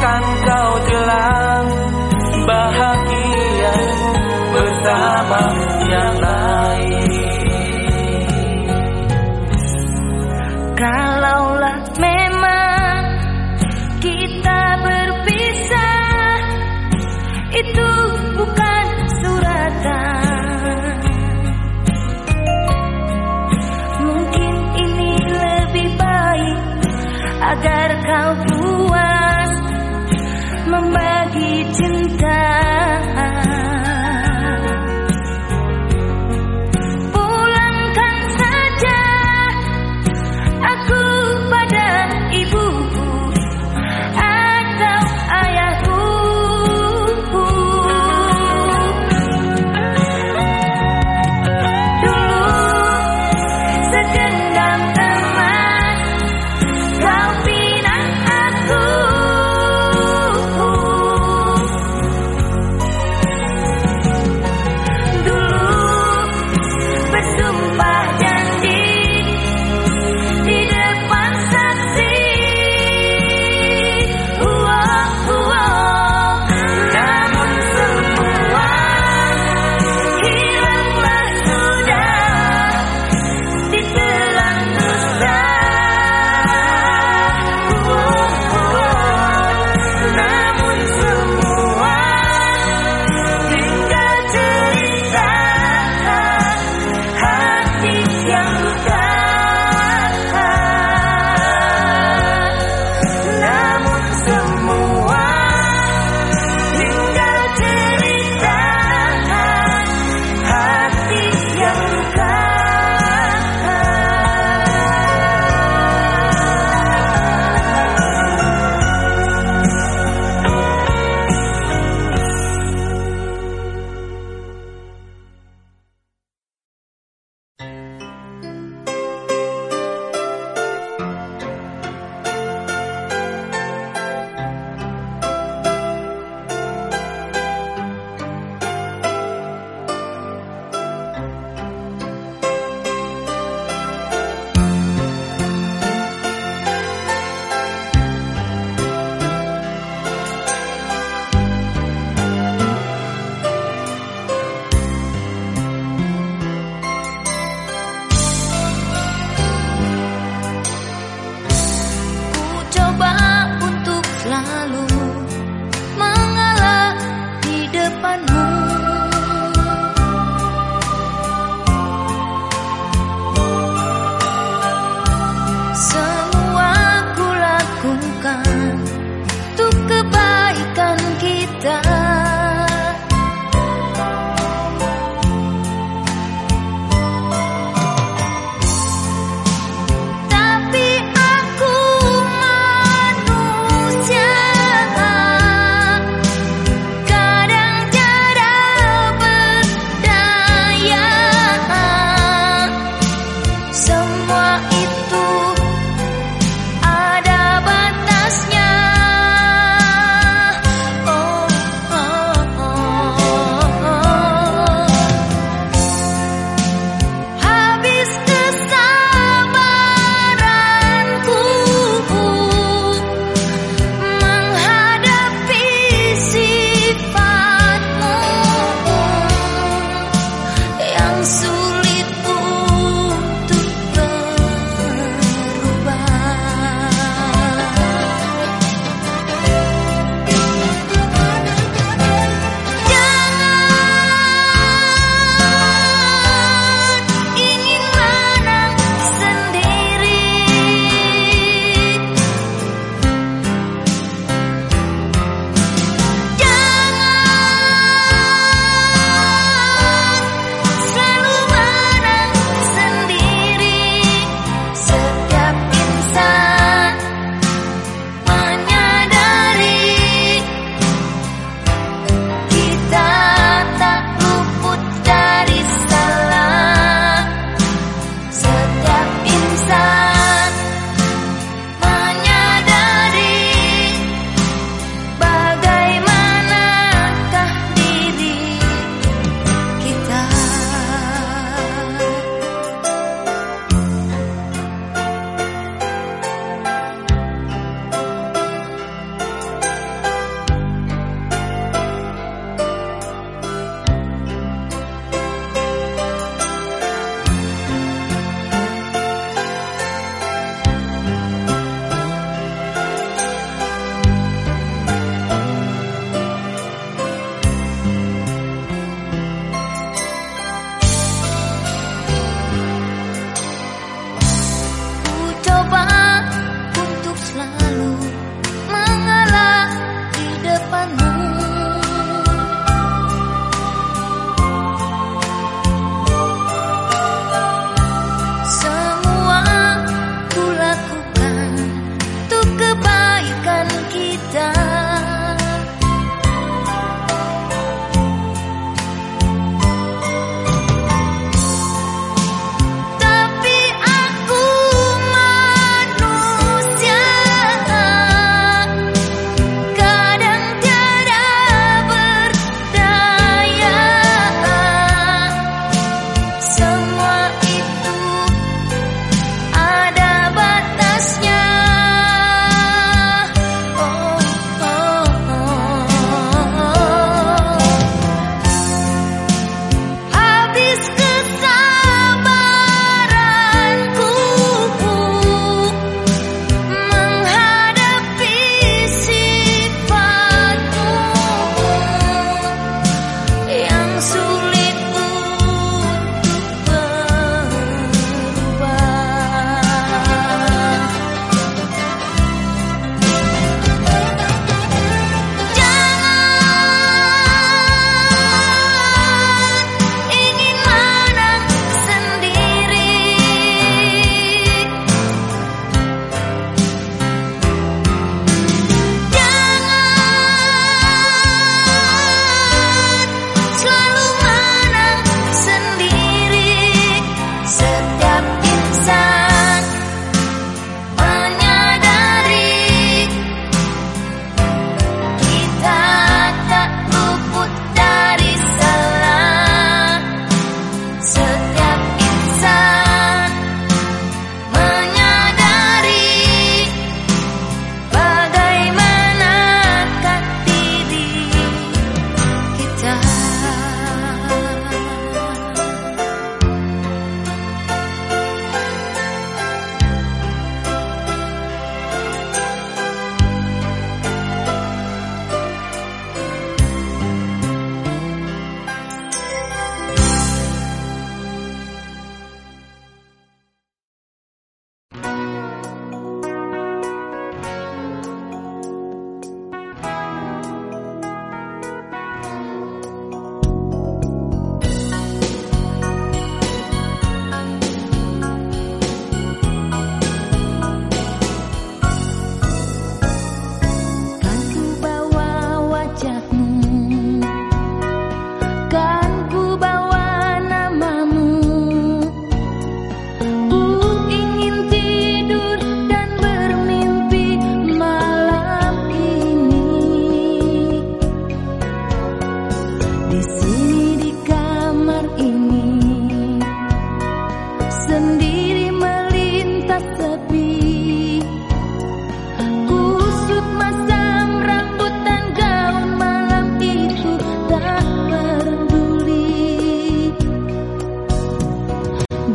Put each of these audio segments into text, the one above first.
cantar.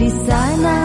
di sana.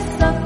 Yes,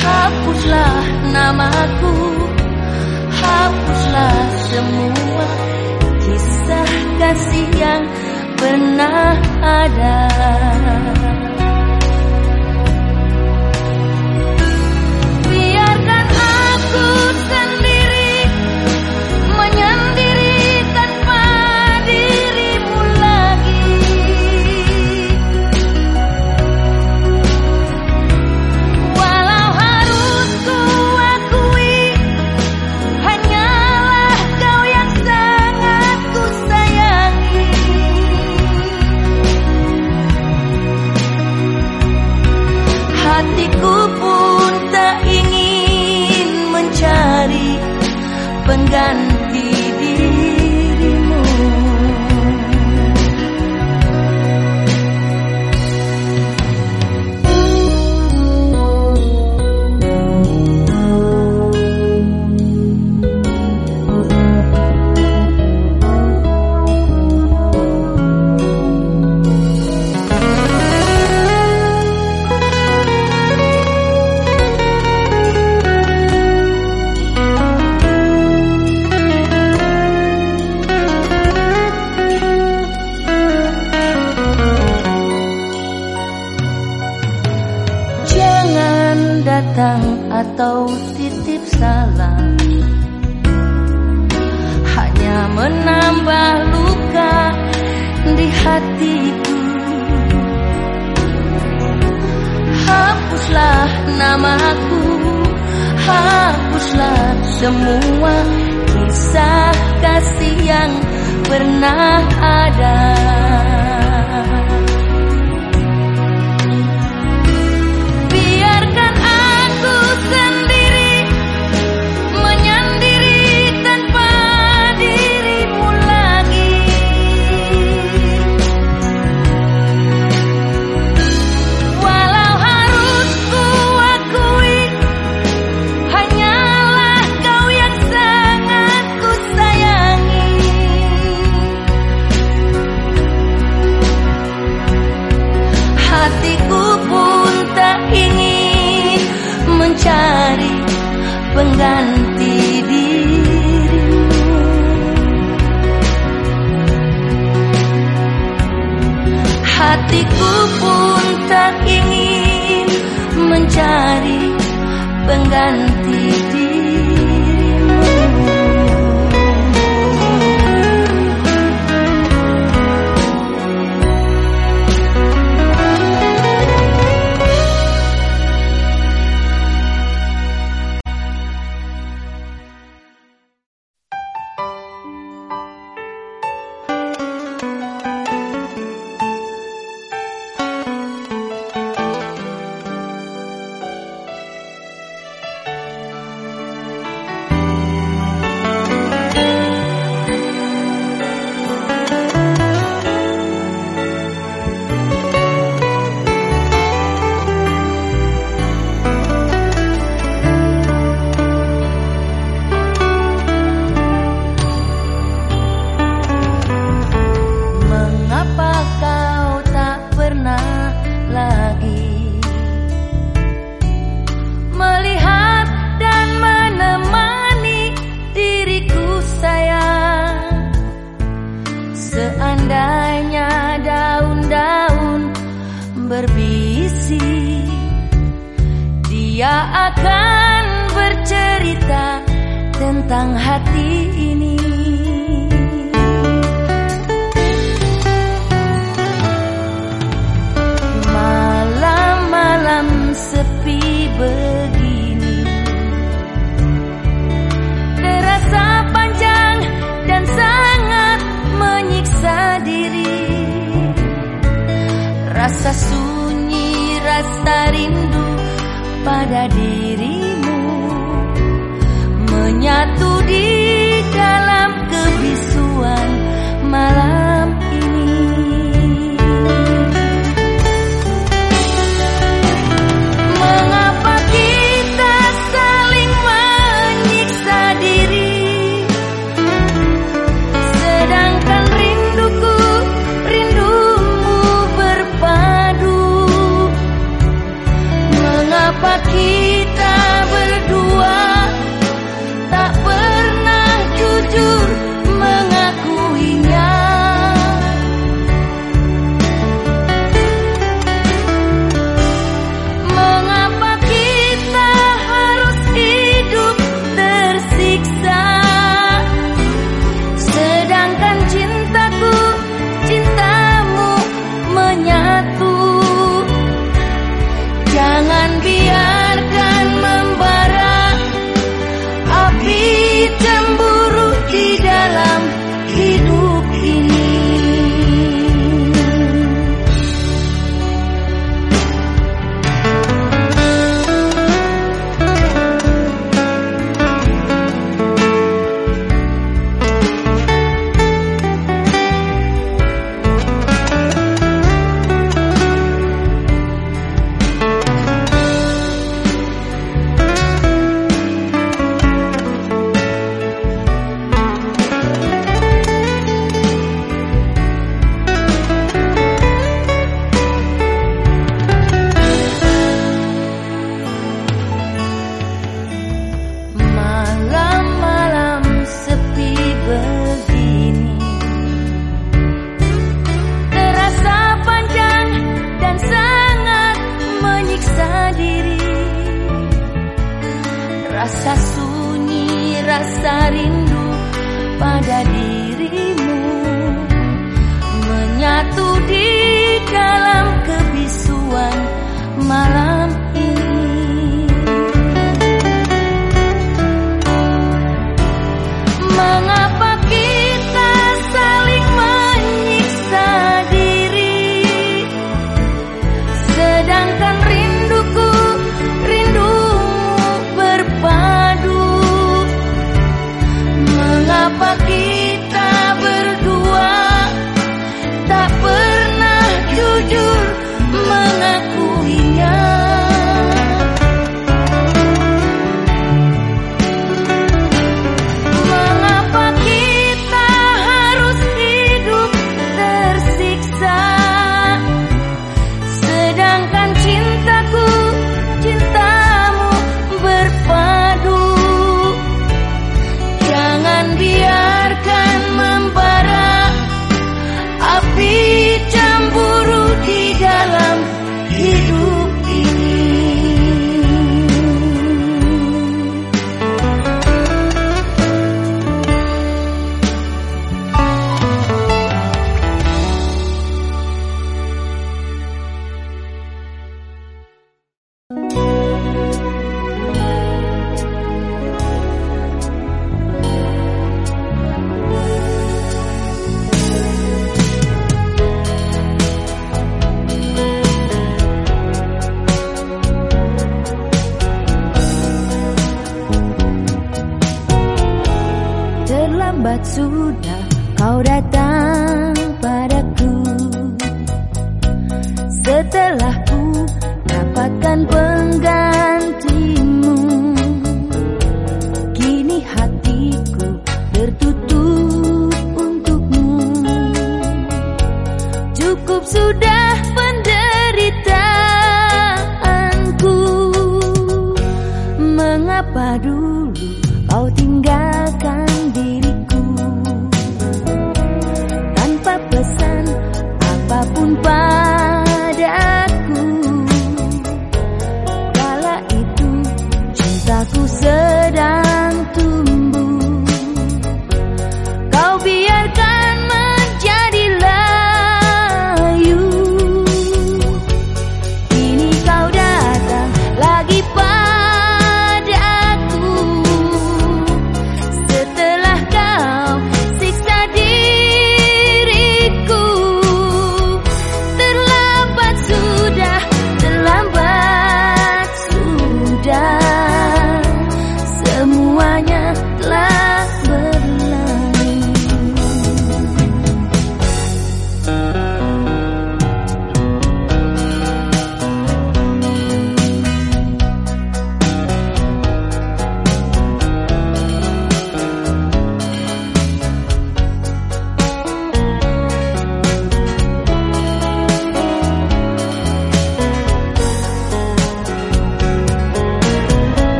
Hapuslah namaku Hapuslah semua kisah kasih yang pernah ada. kau titip salam. Hanya menambah luka di hatiku. Hapuslah namaku Hapuslah semua kisah kasih yang pernah ada. mengganti dirimu. Hatiku pun tak ingin mencari pengganti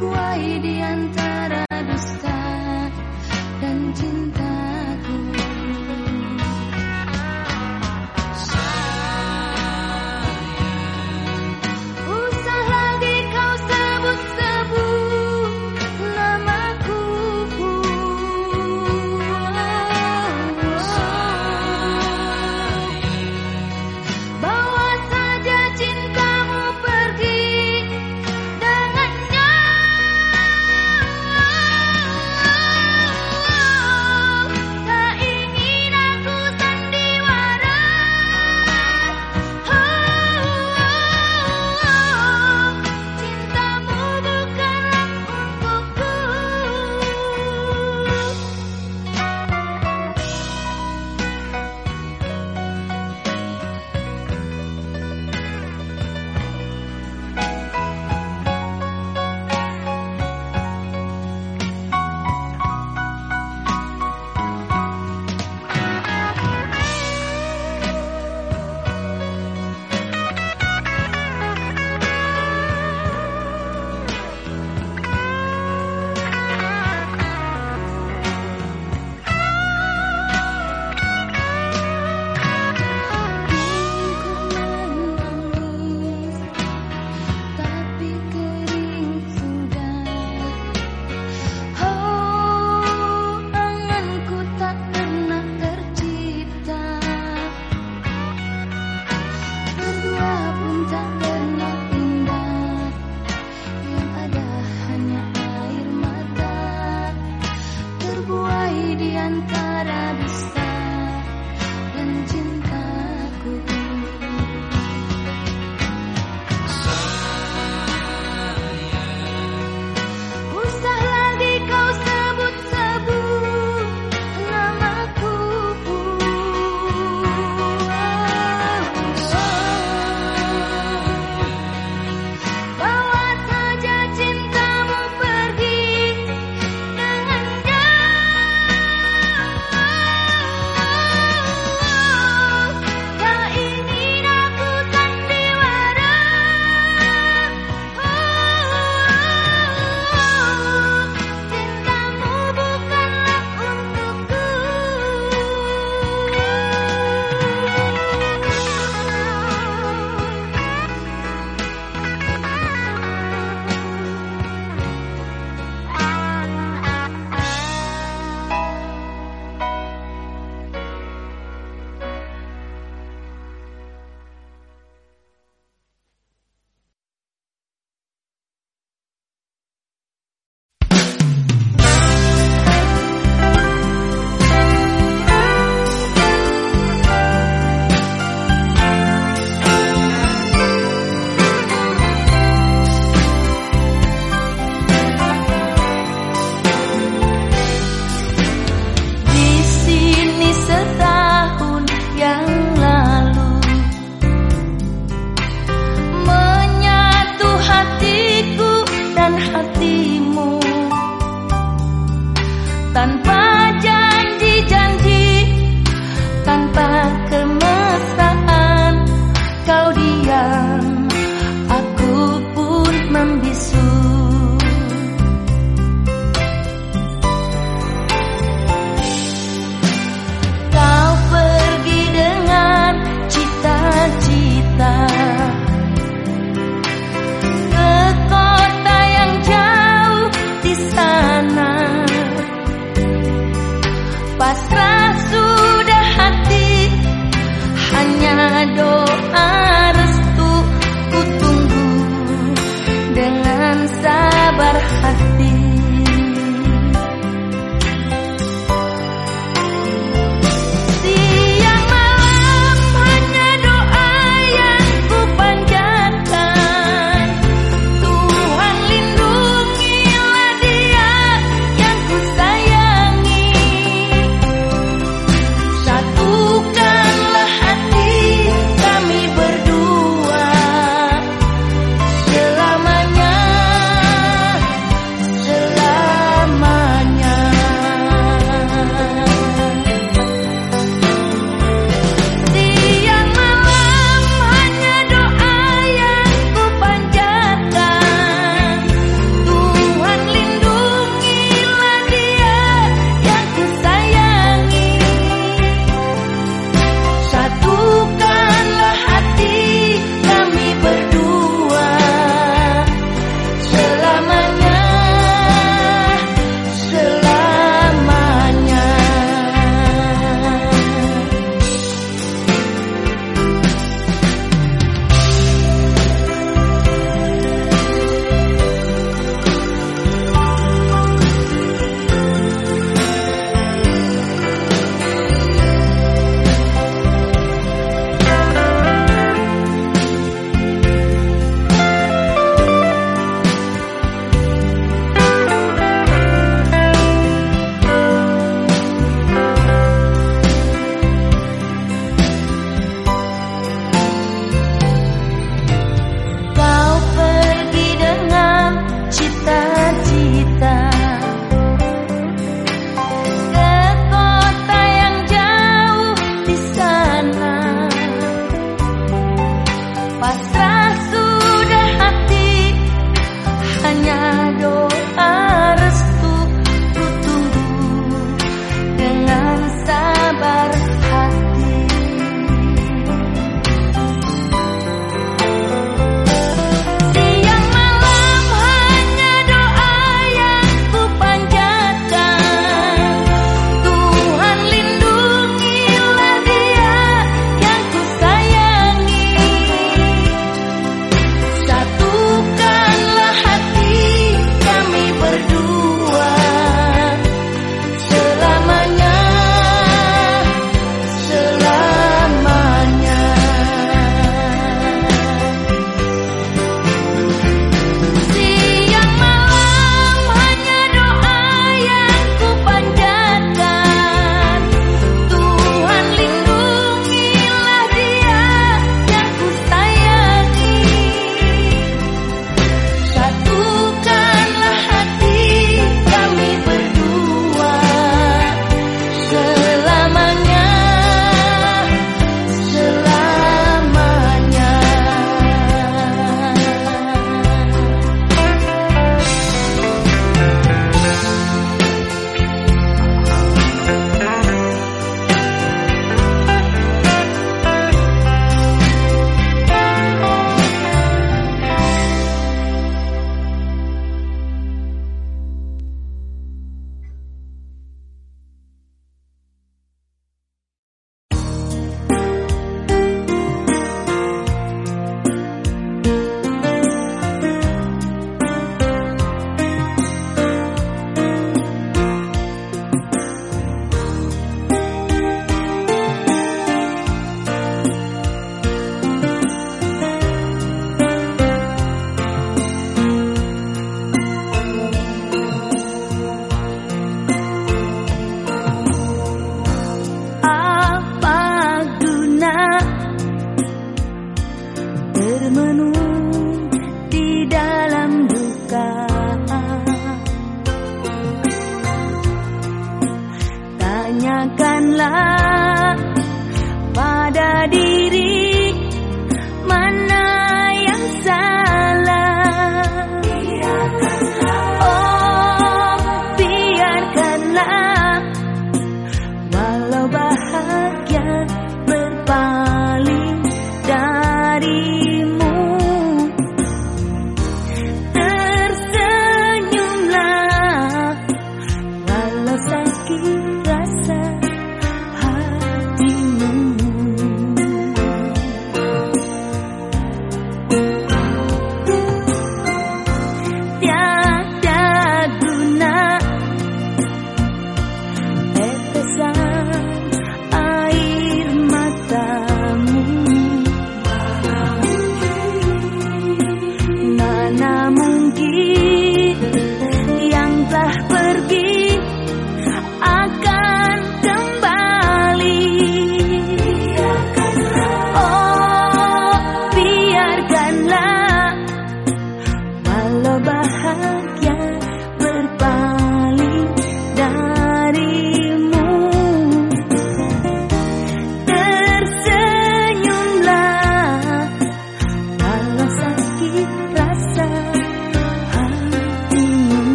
Kuai di antara dusta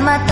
han.